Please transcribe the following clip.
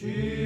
Jesus.